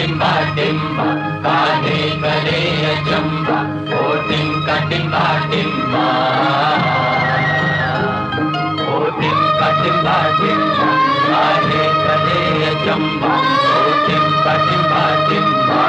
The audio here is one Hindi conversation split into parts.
टिम्बा टिम्बा काले गले अचंबा ओ टिंका टिम्बा टिम्बा ओ टिंका टिम्बा टिम्बा काले गले अचंबा ओ टिंका टिम्बा टिम्बा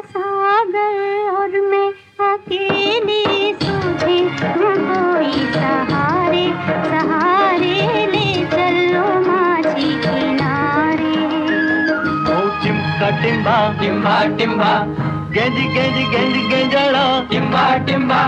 सागर और मैं अकेली तुझे कोई सहारे सहारे ले चलो माझी किनारे। ओ टिम्बा टिम्बा टिम्बा टिम्बा गेंद गेंद गेंद गेंजड़ा टिम्बा टिम्बा।